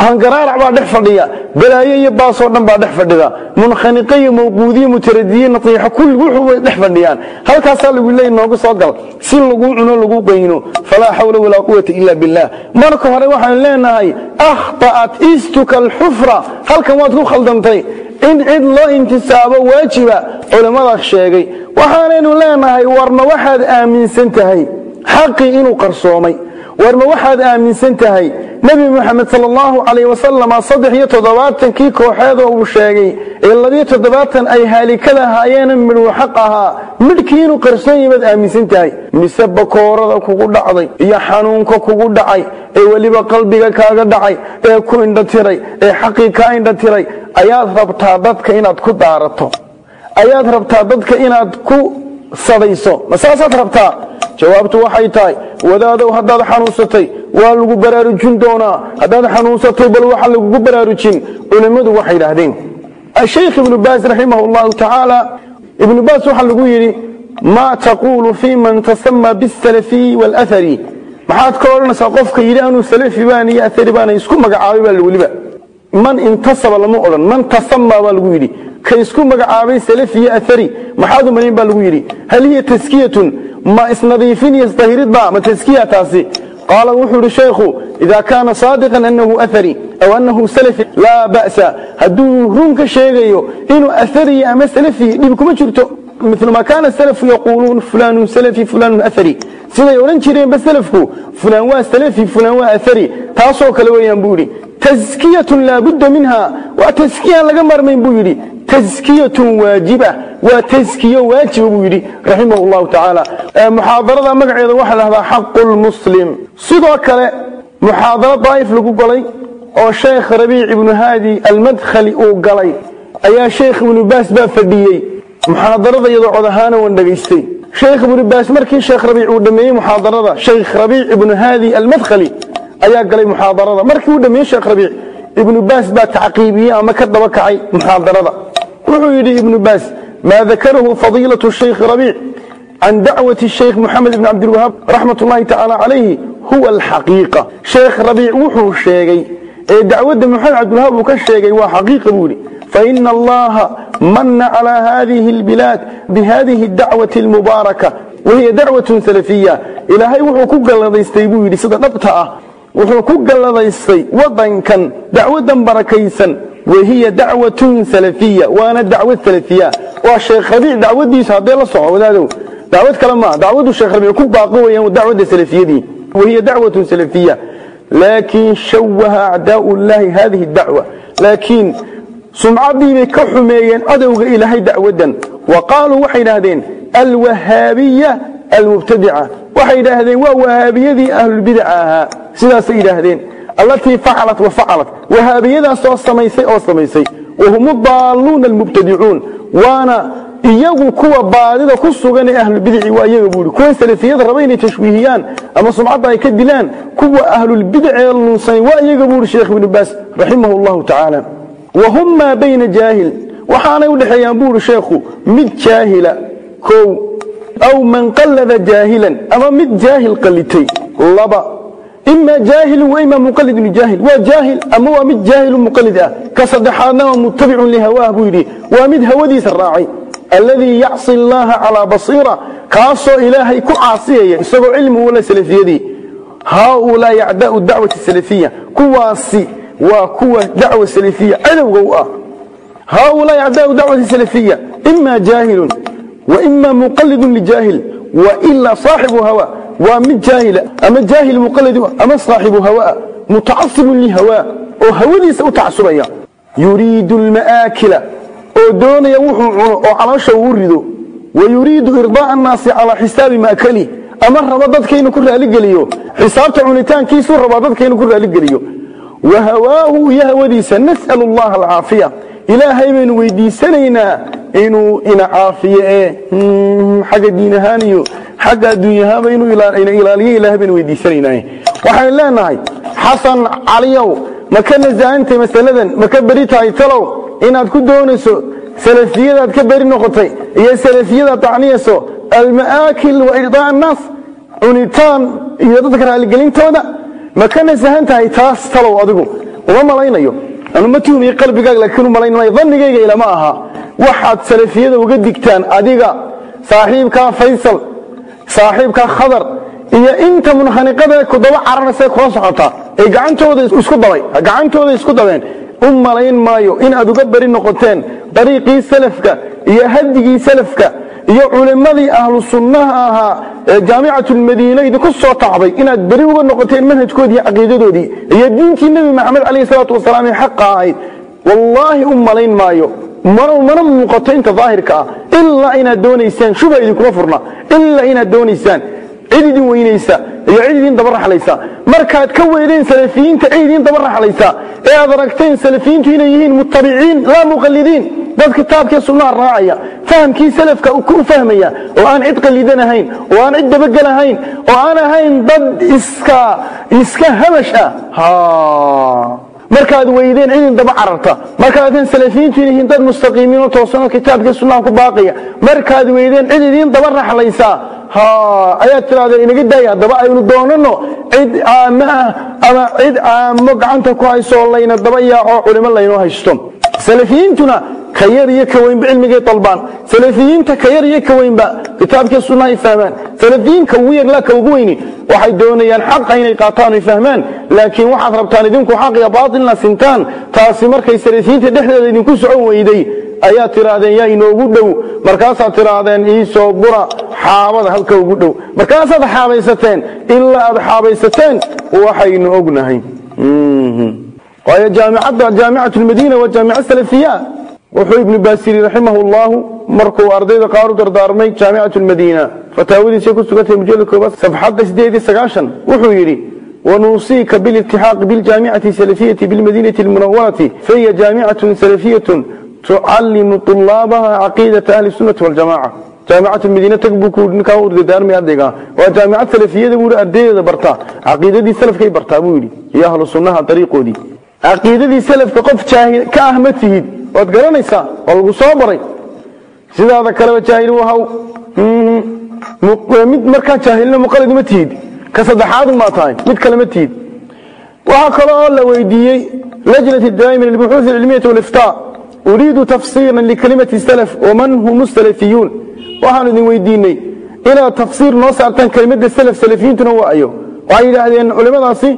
hangaraarac baa dhex fadhiya balaayo iyo baasoo dhan baa dhex fadhida munkhaniqo iyo mawquudiye mutaradiye natiixo kulli wuxuu way dhex fadhiyaan. Halkaasaa lagu leeyahy noogu soo gal si lagu cuno lagu qayno falaa xawla walaa quwata ila billah marka hore waxaan leenahay akhta'at istuka alxufra halkan waad ku khaldantay in cid loo intisaabo waajiba culimmadaas sheegay. Waxaanaynu leenahay warma waxaad aaminsan tahay xaqii inuu qarsoomay warma waxaad aaminsan tahay nebi moxamed sal allahu calayh wasalam saddex iyo toddobaatankii kooxeedoo uu sheegay ee labiyo toddobaatan ay haalikada ahaayeena midhuu xaq ahaa. Midhkii inuu qarsoon yabaad aaminsan tahay. Mise bakoorada kugu dhacday iyo xanuunka kugu dhacay ee weliba qalbiga kaaga dhacay ee ku indhatiray ee xaqii kaa indhatiray ayaad rabtaa dadka inaad ku daarato. Ayaad rabtaa dadka inaad ku sadayso. Ma saasaad rabtaa? Jawaabtu waxay tahay wadaadow haddaad xanuunsatay waa lagu baraarujin doonaa. Haddaad xanuunsatay bal waxa lagugu baraarujin. Culimmadu waxay idhaahdeen ashaykh ibnu baas raximah allahu tacaala ibnu baas waxaa lagu yidhi maa taquulu fii man tasama bisalafiyi waalahari maxaad ka odhanaysaa qofka yidhi anuu salafi baan iyo ahari baana isku magacaabay baa weliba man intasaba lama odhan man tasama baa lagu yidhi. Ka isku magacaabay salafi iyo ahari maxaad u malayn baa lagu yidhi. Hal hiya taskiyatun ma isnadiifin iyo isdahirid ba ma taskiya taasi qaala wuxuu yidhi sheekhu idaa kaana saadiqan annahu ahari aw annahu salafi laa ba'sa hadduu run ka sheegayo inuu ahariya ama salafi dhib kuma jirto مثل ما كان السلف يقولون فلان سلفي فلان أثري سيدا يقولون جيرين بسلفكو فلان وا سلفي فلان وا أثري تاسو كلويان بوري تزكية لا بد منها وتزكية لقمر من بوري taskiyatun waajiba waa taskiyo waajiba buu yidhi raximah llahu tacaala muxaadarada magaceeda waxaa lahahdaa xaqu lmuslim sidoo kale muxaadaro daa'if lagu galay oo sheekh rabiic ibnu haadi almadkhali uu galay. Ayaa sheekh ibnu baas baa fadhiyey. Muxaadarada iyadoo cod ahaana waan dhegaystay. Sheekh ibnu baas markii sheekh rabiic uu dhammeeyey muxaadarada sheekh rabiic ibnu haadi almadkhali ayaa galay muxaadarada. Markii uu dhammeeyey sheekh rabiic ibnu baas baa tacqiibiyey ama ka daba muxaadarada wuxuu yidhi ibnu baas maa dakarahu fadiilatu sheykh rabiic can dacwati sheykh moxamed ibn cabdilwahaab raxmat ullahi tacaala calayhi huwa alxaqiiqa sheekh rabiic wuxuu sheegay ee dacwadda moxamed cabdilwahaab uu ka sheegay waa xaqiiqa buu yidhi فإن الله من على هذه البلاد بهذه الدعوة المباركة وهي دعوة سلفية إلهي وحو كقل ذيستي بويدي سيدة نبتة وحو كقل ذيستي وضن كان دعوة بركيسا wahiya dacwatun salafiya waana dacwad salafiya. Waa sheekh rabiic dacwadiisa haddee la soco wadaadow. Dacwad kale maa dacwaddu sheekh rabiic ku baaqi weeyaan dacwadda salafiyadii. Wahiya dacwatun salafiya. Laakiin shawaha acdaau hadihi dacwa. Laakiin sumcadii ka xumeeyeen cadowga ilaahay dacwaddan wa qaaluu waxay idhaahdeen alwahaabiya almubtadica. Waxay idhaahdeen waa wahaabiyadii ahlulbidaca ahaa. Sidaasay idhaahdeen allatii facalat wa facalat. Wahaabiyadaasoo samaysay oo samaysay. Wahum daalluuna almubtadicuun waana iyagu kuwa baadida ku sugan ee ahlulbidici waa iyaga buuhi kuwan salafiyada raba inay tashwiihiyaan ama sumcadda ay ka dilaan kuwa ahlulbidic ee lunsani waa iyaga buuhi sheekh ibnu baas raximahu allahu tacaala wahum maa bayna jaahil. Waxaanay u dhexeeyaan buuhi sheekhu mid jaahila kow aw man qallada jaahilan ama mid jaahil qalitay laba. إما جاهل وإما مقلد جاهل وجاهل أما ومد جاهل مقلد كصدحانا ومتبع لهواه بيري ومد هوديس الراعي الذي يعصي الله على بصيرة كاسو إلهي كعاصية يسوى علم ولا سلفية هؤلاء يعداء الدعوة السلفية كواسي وكوة دعوة سلفية عدو قوة هؤلاء أعداء دعوة سلفية إما جاهل وإما مقلد لجاهل وإلا صاحب هواء ومن جاهل أما جاهل مقلد أما صاحب هواء متعصب لهواء وهودي سأتعصبيا يريد المآكل ودون يوحو وعلى شورده ويريد إرضاء الناس على حساب مأكله ama rabo dadka inuu ku raaligeliyo xisaabta cunitaankiisuu rabaa dadka inuu ku raaligeliyo wa hawaahu iyo hawadiisa nas'alu allaha alcaafiya ilaahay baynu weydiisanaynaa inuu ina caafiyo ee xagga adduunyahaaba inuu ina ilaaliyo ilahay baynu weydiisanaynaa. Waxaynu leenahay xasan caliyow ma ka nasahantay masaladan? Ma ka beri tahay talow? Inaad ku doonayso salafiyadaad ka beri noqotay iyo salafiyadaad tacniyayso alma'aakil wa irdaa annaas cunitaan iyo dadka raaligelintooda. Ma ka nasahan tahay taas talow adigu? Uma malaynayo. Anu tuhmiyo qalbigaaga laakiin u dannigayga ilama aha. Waxaad salafiyada uga digtaan adiga saaxiibkaa faysal saaxiibkaa khadar iyo inta munkhaniqada ku daba cararaysa kula socota ee gacantooda isku dabay gacantooda isku dabeen. U malayn maayo in aad uga beri noqoteen dariiqii salafka iyo hadigii salafka iyo culimmadii ahlu sunnaha ahaa ee jaamicatulmadiina idinku soo tacday inaad beri uga noqoteen manhajkoodii iyo caqiidadoodii. Iyo diintii nebi maxamed calayhi salaatu wasalaam ee xaqa ahayd wallaahi u malayn maayo mana muuqato inta daahirka ah ilaa inaad doonaysaan shuba idinkuma furna ilaa inaad doonaysaan cid idin weynaysa iyo cid idin daba raxlaysa. Markaad ka weydeen salafiyiinta cid idin daba raxlaysa. Ee aad aragteen salafiyiintu inay yihiin mutabiciin laa muqallidiin. Dad kitaabkii sunnaha raacaya fahamkii salafka ku fahmaya oo aan cid qallidanahayn oo aan cid dabagelahayn oo aan ahayn dad iska iska hamash ah markaad weydeen cidin daba cararta. Inay yihiin dad mustaqiimiin oo toosan oo kitaabkii sunnaha ku baaqaya markaad weydeen cid idin daba raxlaysa ayaad tirahdeen inaga daaya haddaba aynu doonano cid aamo ah ama cid aamo gacanta ku hayso layna daba yaaco culimo laynoo haysto. Salafiyiintuna ka yar iyo ka weynba cilmigay dalbaan. Salafiyiinta ka yar iyo ka weynba kitaabkii sunnahay fahmaan. Salafiyiinka ugu yar laa ka ugu weyni waxay doonayaan xaqa inay qaataan oy fahmaan. Laakiin waxaad rabtaan idinku xaq baatilna sintaan. Taasi markay salafiyiinta dhexdeeda idinku socon weyday ayaad tidhaahdeen yaa inoogu dhow. Markaasaad tidhaahdeen iisoo bura xaabada halka ugu dhow. Markaasaad xaabaysateen ilaa aad xaabaysateen waxaynu ognahay. Waayo jaamicadda jaamicatu lmadiina waa jaamica salafiya wuxuu ibnu baasiri raximah llahu markuu ardayda qaar u dardaarmay jaamicatu lmadiina fataawadiisay ku sugantay mujallad koobaad safxadda sideed iyo sagaashan wuxuu yidhi ونوصيك بالالتحاق بالجامعة السلفية بالمدينة المنورة فهي جامعة سلفية تعلم طلابها عقيدة أهل السنة والجماعة جامعة المدينة تكبكو نكا ورددار مي أدقا وجامعة سلفية دور أردية برتا عقيدة دي سلف كي برتا بولي يا أهل السنة طريقو دي عقيدة دي سلف كقف جاهل كأهمته وتقرنيسا والقصابري سيدا هذا كلمة جاهل وهو mid markaa jaahilna muqalid ma tihid ka saddexaadu maa tahay mid kale ma tihid waxaa kale oo la weydiiyey lajnat daa'ima lilbuxuuth alcilmiyati waliftaa uriidu tafsiiran likalimati salaf waman hum salafiyuun waxaanu idin weydiinay inaad tafsiir noo saartaan kelimadda salaf salafiyiintuna waa ayo waxay yidhaahdeen culimmadaasi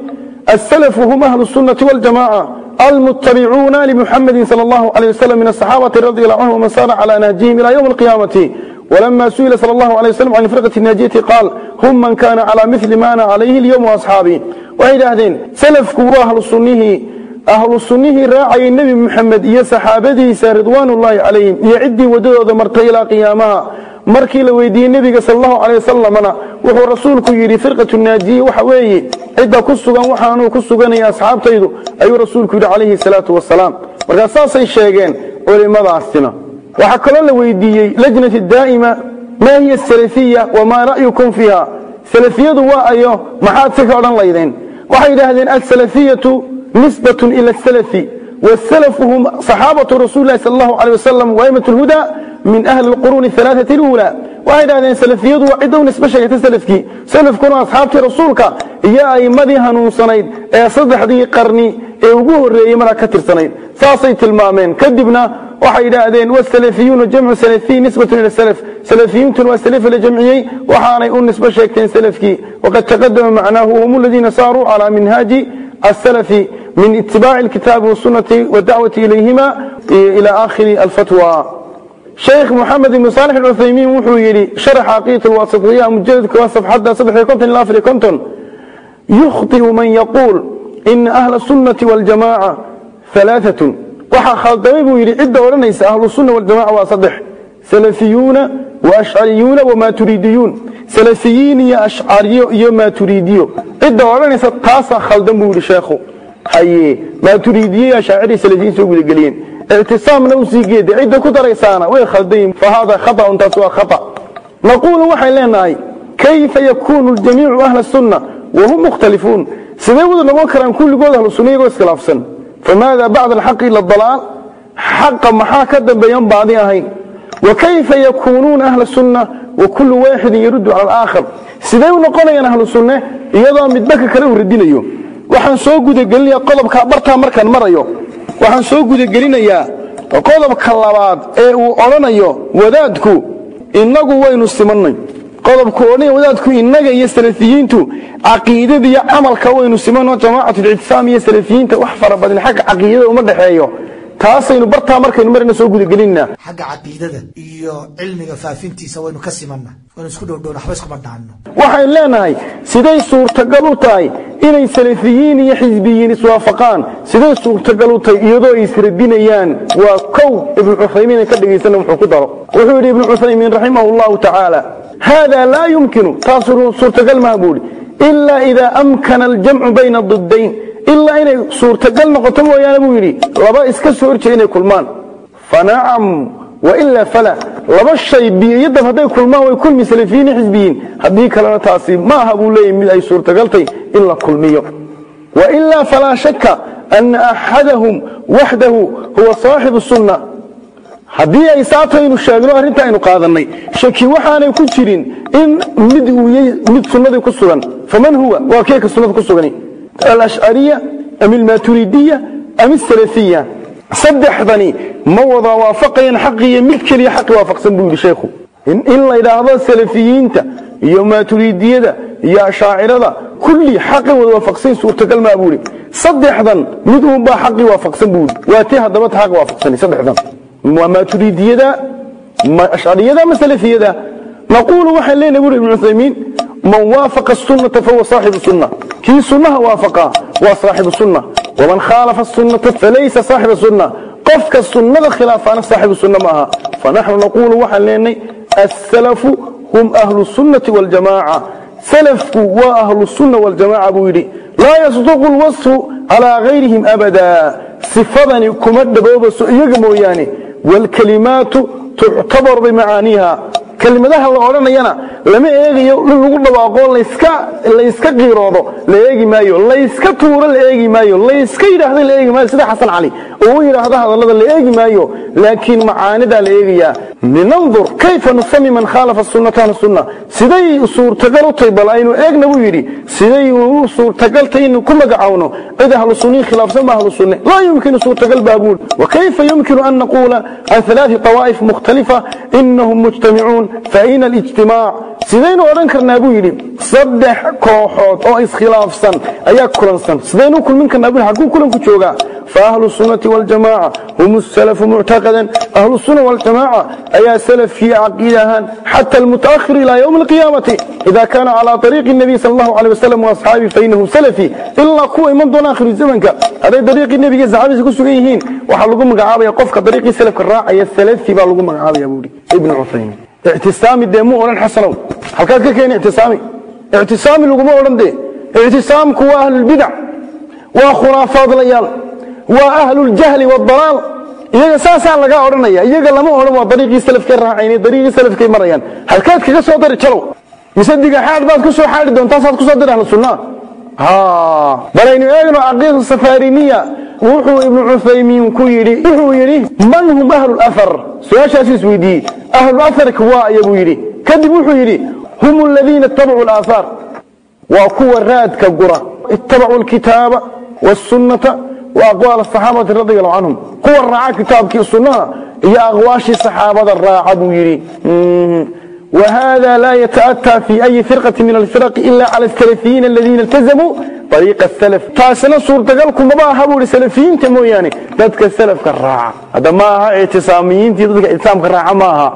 السلف هم أهل السنة والجماعة المتبعون لمحمد صلى الله عليه وسلم من الصحابة رضي الله عنهم ومن سار على نهجهم إلى يوم القيامة ولما سئل صلى الله عليه وسلم عن الفرقة الناجية قال هم من كان على مثل ما أنا عليه اليوم وأصحابي وإلى هذين سلف كبر أهل السنه أهل السنه راعي النبي محمد يا صحابته رضوان الله عليهم يعدي ودود مرت إلى قيامها markii la weydiiyey nebiga sal allahu calay wasalamna wuxuu rasuulku yidhi firqatu naajiya waxa weeye cidda ku sugan waxaanuu ku suganaya asxaabtaydu ayuu rasuulku yidhi calayhi salaatu wasalaam markaa saasay sheegeen culimmadaasina waxaa kaloo la weydiiyey lajnati daa'ima maa hiya salafiya wamaa ra'yukum fiiha? Salafiyadu waa ayo maxaad si ka odhan laydeen? Waxay yidhaahdeen alsalafiyatu nisbatun ila asalafi wasalafu hum saxaabatu rasuuli sal allahu calay wasalam waa'imat alhudaa صلى الله عليه وسلم وأئمة الهدى من أهل القرون الثلاثة الأولى وهذا هذا سلفية وعدة ونسبة شيء سلفك سلف كنا أصحاب رسولك يا أئمة هنون سنين صدح ذي قرني وجوه الرئي مرة كتر سنين ساصيت المامين كذبنا وحيدا أذين والسلفيون جمع سلفي نسبة إلى السلف سلفيون والسلف الجمعي وحانا يقول نسبة شيء سلفك وقد تقدم معناه هم الذين ساروا على منهاج السلف من اتباع الكتاب والسنة والدعوة إليهما sheekh moxamed ibnu saalix alcuthaymiin wuxuu yidhi sharax caqiidat alwasitiya ah, mujaladka waa safxadda saddexiyo konton ilaa afariyo konton. Yukhdiu man yaquul ina ahla sunnati waljamaaca alaaatun waxaa khaldamay buu yidhi cidda odhanaysa ahlusunna waljamaca waa saddex. Salafiyuuna wa ashcariyuuna wa maaturidiyuun salafiyiin iyo ashcariyo iyo maaturidiyo cidda odhanaysa taasaa khaldan buu yidhi sheekhu haye maaturidiye iyo ashaaciri salafiyiin soo gudageliyeen ictisaamna u sii geeda cidda ku daraysaana way khaldan yihiin fa hada khata'un taas waa khata naquulu waxaan leenahay kayfa yakuunu ljamiicu ahla sunna wahum mukhtalifuun sidee wada noqon karaan kulligood ahlu sunna iyagoo iskhilaafsan famaada bacda alxaqi ila dalaal xaqa maxaa ka dambeeyan baadi ahayn wakayfa yakuunuuna ahla sunna wa kullu waaxidin yaruddu cala alaakhar sidee u noqonayaan ahlu sunne iyadoo midba waxaan soo gudagelinayaa qodobka labaad ee uu odhanayo wadaadku innagu waynu simannay. Qodobku odhanaya wadaadku innaga iyo salafiyiintu caqiidada iyo camalka waynu simanno jamaacatul-ictisaam iyo salafiyiinta wax fara badan xagga caqiidada uma dhexeeyo taasaynu bartaa markaynu marina soo gudagelinaa xagga caqiidada iyo cilmiga faafintiisa waynu ka simanna. Waynu isku dhowdhowna waxba iskuma dhaanno waxaynu leenahay siday suurtagal u tahay inay salafiyiin iyo xisbiyiin iswaafaqaan. Siday suurtagal u tahay iyadoo ay isradinayaan waa kow ibnu cuthaymiin ay ka dhagaysana wuxuu ku daro. Wuxuu yidhi ibnu cuthaymiin raximah allahu tacaala hada laa yumkinu taas suurtagal maha buu ihi ilaa idaa amkana aljamcu bayna diddayn ilaa inay suurtagal noqoto mooyaane buu yidhi laba iska soo horjeeda inay kulmaan. Fanacam wailaa fala. Laba shay biyo iyo dab hadday kulmaan way kulmi salafiyiin xisbiyiin. Haddii kalena taasi ma buu leeyahy mid ay suurtagaltay in la kulmiyo. Wailaa falaa shaka ana axadahum waxdahu huwa saaxibu sunna. Haddii ay saataynu sheegno arrinta aynu qaadannay shaki waxaanay ku jirin in mid mid sunnadii ku sugan. Faman huwa? Waa keeka sunnada ku sugani alashcariya am almaaturidiya am asalafiya saddexdani ma wada waafaqayaan xaqiiyo mid keliya xaqi waafaqsan buu yidhi sheekhu in la yidhaahdo salafiyiinta iyo maaturidiyada iyo ashaacirada kulli xaqi wada waafaqsan suurtagal maa buu yidhi saddexdan mid uunbaa xaqii waafaqsan buu yidhi waa tii haddaba ta xaq waafaqsani saddexdan waa maaturidiyada ma ashcariyada ma salafiyada naquulu waxaan leenahay buri ibnu cuthaymiin man waafaqa sunnata fahuwa saaxibu sunna kii sunnaha waafaqa waa saaxibu sunna waman khaalafa sunnata falaysa saaxiba sunna qofka sunnada khilaafaana saaxibu sunna ma aha. Fanaxnu naquulu waxaan leenahay assalafu hum ahlu sunnati waljamaaca salafku waa ahlu sunna waljamaaca buu yidhi. Laa yasduqu lwasfu calaa gayrihim abada sifadani kuma dhaboobaso iyaga kelimadaha la odhanayana lama eegayo in lagu dhawaaqo layska qiiroodo la eegi maayo layska tuuro la eegi maayo layska yidhaahdo la eegi maayo. Sida xasan cali oo yidhaahdo hadallada la eegi maayo laakiin macaanidaa la eegayaa. Linandur kayfa nusami man khaalafa sunnata ahla sunna. Siday suurtagal u tahay bal aynu eegna buu yidhi siday u suurtagal tahay ku magacowno cid ahlu khilaafsan ba ahlu laa yumkinu suurtagal baa buul wakayfa yumkinu an naquula can halaati tawaa'if mukhtalifa inahum mujtamicuun faina alijtimaac sidaynu odhan karnaa buu yidhi saddex kooxood oo iskhilaafsan ayaa kulansan sidaynu kulmin karnaa buu halkuu kulanku joogaa faahlu sunnati waljamaaca hum salafu muctaqadan ahlu sunna waljamaaca ayaa salafkii caqiida ahaan xata almutaakhir ilaa yowmi alqiyaamati ida kaana calaa ariiqi nebiy sal allahu alay wasalam waasxaabii fainahum salafi ilaa kuwa iman doona akhiru zamanka hadday dariiqii nebiga saxaabadiisa ku sugan yihiin waxaa lagu magacaabaya qofka dariiqii salafka raacaya salafi baa lagu magacaabaya buuhi ibnu cuthaymin ictisaami dee mu odhan xasanow halkaad ka keeni ictisaami ictisaami laguma odhan dee ictisaamku waa ahlulbidac waa khuraafaadlayaal waa ahluljahli waadalaal iyaga saasaa lagaa odhanaya iyaga lama odhan waa dariiqii salafkay raacayne dariiqii salafkay marayaan halkaad kaga soo dari jalow mise digaxaad baad ku soo xaadhi doontaa ku soo dari ahlu sunnaa balaynu eegno caqiida safariniya wuxuu ibnu cuthaymiin ku yidhi wuxuu yidhi man hum ahlu lafar su'aashaas isweydiiyey ahluaharka waa aya buu yidhi kadib wuxuu yidhi hum aladiina ittabacuu alaahaar waa kuwa raadka gura ittabacuu alkitaaba wasunnata wa aqwaal asaxaabati radia allahu canhum kuwa raaca kitaabkii sunnaha iyo aqwaashii saxaabada raaca buu yidhi وهذا لا يتأتى في أي فرقة من الفرق إلا على السلفيين الذين التزموا ariiqa salaf taasina suurtagal kumaba aha buu ihi salafiyiinta mooyaane dadka salafka raaca hadda ma aha ictisaamiyiintii dadka ictisaamka raaca maaha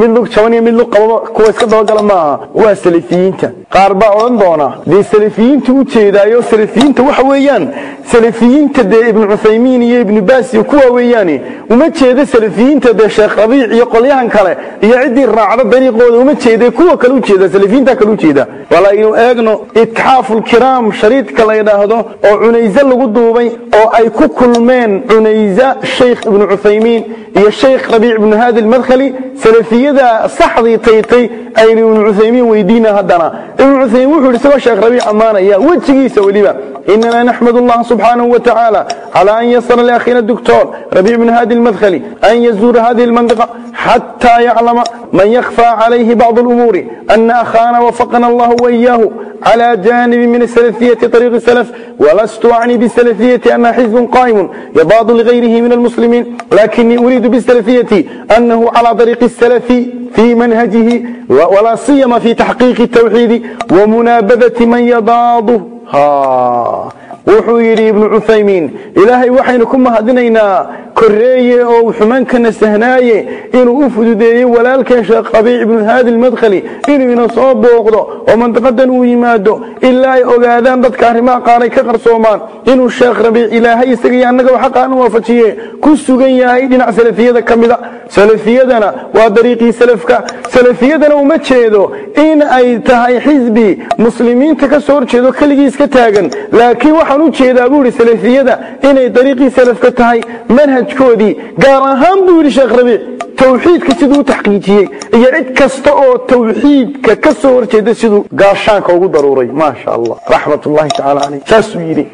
mid lug jaban iyo mid lug qababa kuwa iska dabagala maaha waa salafiyiinta qaar baa odhan doona dee salafiyiinta u jeedaayo salafiyiinta waxa weeyaan salafiyiinta dee ibnu cuthaymiin iyo ibnu baas iyo kuwa weeyaane uma jeedo salafiyiinta dee sheekh rabiic iyo qolyahan kale iyo ciddii raacda dariiqooda uma jeede kuwa kale ujeeda salafiyiinta kale ujeeda walaa inu eegno itxaaful kiraam shariidka la yidhaahdo oo cunayse lagu duubay oo ay ku kulmeen cunayse sheekh ibnu cuthaymiin iyo sheekh rabiic ibnu haadi almadkhali salafiyada saxdii taytay aynu ibnu cuthaymiin weydiina haddana ibnu cuthaymiin wuxuu yidhi isagoo sheekh rabiic ammaanaya wejigiisa weliba إننا نحمد الله سبحانه وتعالى على أن يسر لأخينا الدكتور ربيع بن هادي المدخلي أن يزور هذه المنطقة حتى يعلم من يخفى عليه بعض الأمور أن أخانا وفقنا الله وإياه على جانب من السلفية طريق السلف ولست أعني بالسلفية أنها حزب قائم يباض لغيره من المسلمين لكني أريد بالسلفية أنه على طريق السلف في منهجه ولا سيما في تحقيق التوحيد ومنابذة من يضاضه. ها. Wuxuu yidhi ibnu cuthaymiin ilaahay waxaynu ku mahadinaynaa koreeye oo xumankana sahnaaye inuu u fududeeyey walaalkeen sheekh qabiic ibnu haadi lmadkhali inuu ina soo booqdo oo mandiqadan uu yimaado ilaa ay ogaadaan dadka arrimaha qaaray ka qarsoomaan inuu sheekh rabiic ilaahay isaga iyo annagaba xaqaanu waafajiye ku sugan yahay dhinac salafiyada ka mida. Salafiyadana waa dariiqii salafka. Salafiyadana uma jeedo in ay tahay xisbi muslimiinta ka soo horjeedo keligii iska taagan laakiin waxaan u jeedaa buu yidhi salafiyada inay dariiqii salafka tahay manhajkoodii gaar ahaan buu yidhi sheekh rabiic tawxiidka siduu taxqiijiyey iyo cid kasta oo tawxiidka ka soo horjeeda siduu gaashaanka ugu daruuray maasha allah raxmat ullahi tacaala caleyh saasuu yidhi.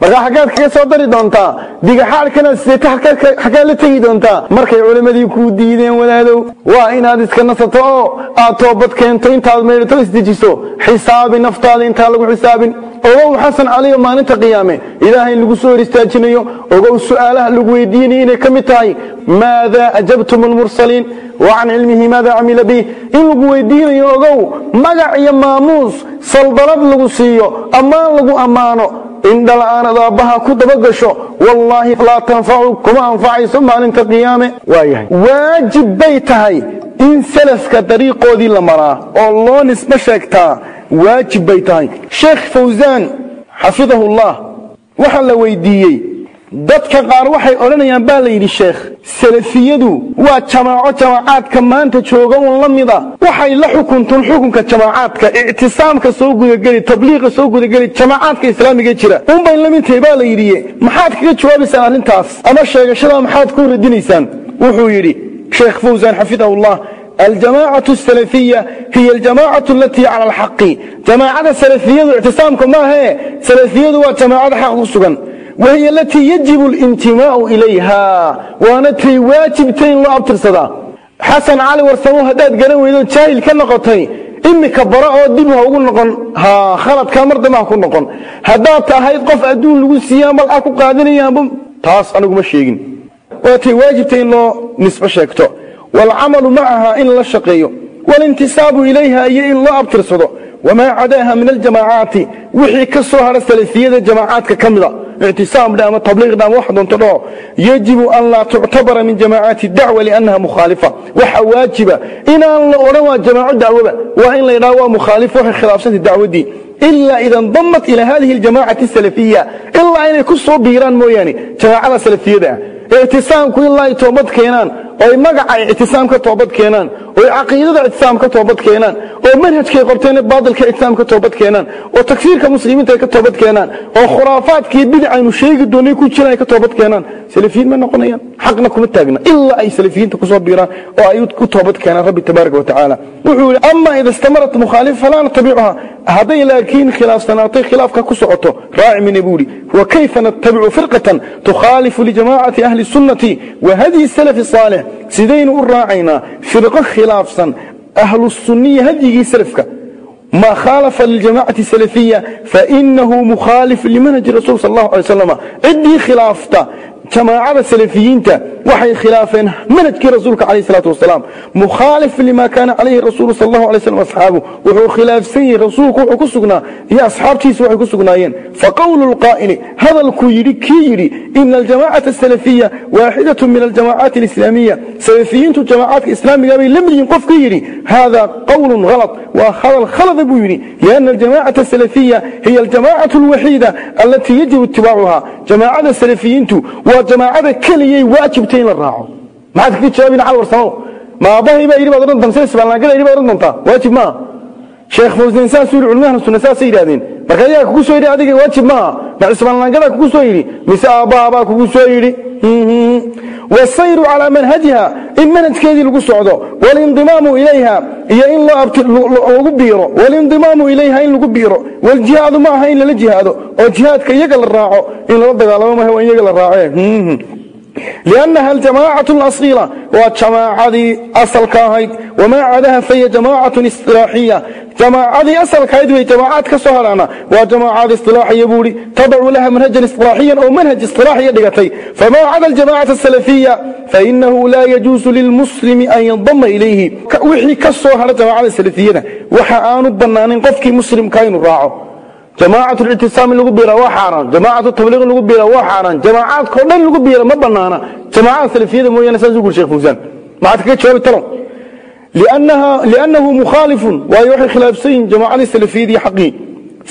Markaa xaggaad kaga soo dari doontaa digaxaadhkana seeta xaggaad la tegi doontaa? Markay culimmadii kuu diideen walaadow waa inaad iska nasato oo aad toobad keento intaad meydhato isdejiso xisaabi naftaada intaan lagu xisaabin ogow xasan caliyo maalinta qiyaame ilaahay in lagu soo hor istaajinayo ogow su'aalaha lagu weydiinayo inay ka mid tahay maada ajabtum almursaliin wa can cilmihi maada camila bih in lagu weydiinayo ogow magac iyo maamuus saldalad lagu siiyo ammaan lagu ammaano. Indhala-aanad aabbaha ku dabagasho wallaahi laa tanfacu kuma anfacayso maalinta qiyaame. Waajib bay tahay in salafka dariiqoodii la maraa oo loo nisbo sheegtaa waajib bay tahay. Sheekh fawsaan xafidahu llah waxaa la weydiiyey dadka qaar waxay odhanayaan baa la yidhi sheekh salafiyadu waa jamaaco jamaacaadka maanta jooga un la mida. Waxay la xukuntun xukunka jamaacaadka ictisaamka soo gudageli tabliiqa soo gudageli jamaacaadka islaamiga jira. Unbay la mid tahay baa la yidhi maxaad kaga jawaabaysaan arrintaas? Ama sheegashada maxaad ku radinaysaan? Wuxuu llah الجماعة السلفية هي الجماعة التي على الحق جماعة سلفية اعتصامك ما هي سلفية وجماعة حق السجن وهي التي يجب الانتماء إليها وانتي واجبتين الله أبتر صدا حسن علي ورسموه هداد قالوا إذا جاهل كان نقطي إمك براء ودبها وقول نقن ها خلط كامر دماء كون نقن هداد تهيد قف أدون لقول سيام الأكو قادرين يا بم تاس أنا قم الشيقين واتي واجبتين الله نسبة شاكتو والعمل معها إن waalcamalu macaha in la shaqeeyo waalintisaabu ilayha iyo in loo abtirsado wamaa cadaaha min aljamaacaati wixii ka soo hadha salafiyada jamaacaadka ka mida ictisaamdha ama tabliiqdha ama wax doontodhao yajibu an laa tuctabara min jamaacaati dacwa liannaha mukhaalifa waxa waajiba inaan la odhan waa jamaaco dacwoba waa in la ydhaha waa mukhaalif waxay khilaafsantay dacwaddii ilaa ida ndammat ilaa haadihi aljamaacati asalafiya ilaa inay ku soo biiraan mooyaane ay toobad keenaan oo ay magaca ictisaam ka toobad keenaan oo ay caqiidada ictisaam ka toobad keenaan oo manhajkay qorteen baadilka ictisaam ka toobad keenaan oo takfiirka muslimiinta ay ka toobad keenaan oo khuraafaadkii bidcaynu sheegi doonay ku jiraan ay ka toobad keenaan salafiyiin ma noqonayaan xaqna kuma taagna ilaa ay salafiyiinta ku soo biiraan oo ay u toobad keenaan rabbi tabaaraka wa tacaala. Wuxuu yidhi ama ida istamarat mukhaalifa falaa natabicuha hadday laakiin khilaafsanaatay khilaafka ku socoto raaci mina buu yidhi wa kayfa natabicu firqatan tukhaalifu lijamaacati ahli sunnati wa hadi salaf saalix sidaynu u raacaynaa firqo khilaafsan ahlu sunniya hadyigii salafka. Ma khaalafa liljamacati salafiya fainahu mukhaalif limanhaji rasul sal allahu alay wasalam ciddii khilaafta jamaacada salafiyiinta waxay khilaafeen manhajkii rasuulka calayhi salaatu wasalaam. Mukhaalif lima kaana calayhi rasuulu sal allahu alay slam asxaabu. Wuxuu khilaafsan yahay rasuulku wuxuu ku sugnaa iyo asxaabtiisa waxay ku sugnaayeen. Faqowlu lqaa'ili hadalkuu yidhi kii yidhi ina aljamacata asalafiya waaxidatu min aljamacaati alislaamiya salafiyiintu jamaacaadka islaamiga bay la mid yihiin qofkii yidhi hada qowlun ghalط waa hadal khalada buu yidhi liana aljamacata asalafiya hiya aljamacatu alwaxiida alatii yajibu itibaacuha jamaacada salafiyiintu waa jamaacada keliyay waajibtay in la raaco maxaad kaga jawaabina cali warsamo ma aabbahay baa yidhi baad odhan doontaa isbaanlaangada yidhi baad odhan doontaa waajib maaha sheekh fawseen saasuu yidhi culimahana sunna saasay yidhahdeen marka ayaa kugu soo yidhi adiga waajib maaha ma isbaanlaangadaa kugu soo yidhi mise aabbaha baa kugu soo yidhi والسير على منهجها إن منهج كذي لقصعده والانضمام إليها هي إن لو بيرو والانضمام إليها إن لو بيرو والجهاد معها إن للجهاد والجهاد كي يقل الراعو إن ربك على ما هو إن يقل الراعو لأنها الجماعة الأصيلة والجماعة دي أصل كاهيد وما عدها فهي جماعة اصطلاحية جماعة دي أصل كاهيد وهي جماعات كسهرانا وجماعة اصطلاحية بوري تضع لها منهجا اصطلاحيا أو منهج اصطلاحي دقتي فما عدا الجماعة السلفية فإنه لا يجوز للمسلم أن ينضم إليه وحي كسهر جماعة السلفية وحآن البنان قفك مسلم كاين jamaacat ictisaam in lagu biira waa xaaraan. Jamaacat tabliiq in lagu biira waa xaaraan. Jamaacaadko dhan lagu biira ma banaana jamaacada salafiyada mooyaane saasuu guri sheekh fawsaan maxaad kaga jawaabi talow liannahu mukhaalifun. Waayo waxay khilaafsan jamaacadii salafiyada xaqii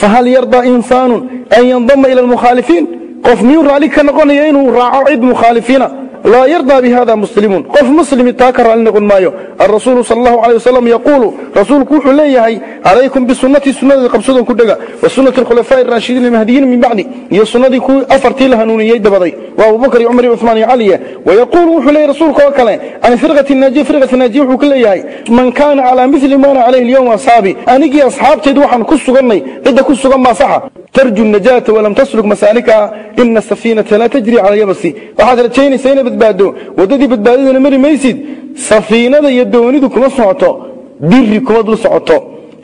fahal yardaa insaanu an yandama ila almukhaalifiin? Qof miyuu raalli ka noqonaya inuu raaco cid mukhaalifiina? laa yardaa bi hada muslimuun qof muslimi taa ka raalli noqon maayo. Arasuulu sal allahu calay wasalam yaquulu rasuulku wuxuu leeyahay calaykum bisunnatii sunnadeeda qabsadon ku dhega wa sunnati alkhulafaa'i araashidiin almahdiyiin min bacdi iyo sunnadii kuwii afartii la hanuuniyey dabaday waa abubakar iyo cumar iyo cumaan iyo caliye wayaquulu wuxuu leeyahy rasuulku oo kale can firqati naajiya firqati naajiya wuxuu ka leeyahay man kaana calaa mili ma ana calayhi alyowm asxaabi anigii asxaabtaydu waxaan ku sugannay cidda ku sugan maa saxa tarju najaata walam tasluk masaalikaa ina asafiinata laa tajri cala yabasi. Waxaad rajaynaysa inaad badbaado. Waddadii badbaadadana mari maysid. Safiinada iyo doonidu kuma socoto. Biri kuma dul socoto.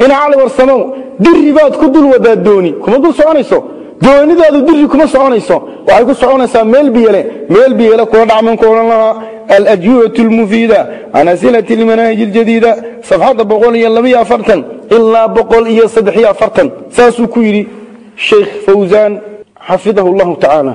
Inacali warsamow diri baad ku dul wadaa dooni. Kuma dul soconayso? Doonidaadu diri kuma soconayso? Waxay ku soconaysaa meel biyele. Meel biyele kula dhacman ku odhan lahaa alajwibatu almufiida. Can asilati almanaahij aljadiida. Safxadda boqol iyo labaiyo afartan ilaa boqol iyo saddex iyo afartan. Saasuu ku yidhi sheekh fawsaan xafidahu allahu tacaala.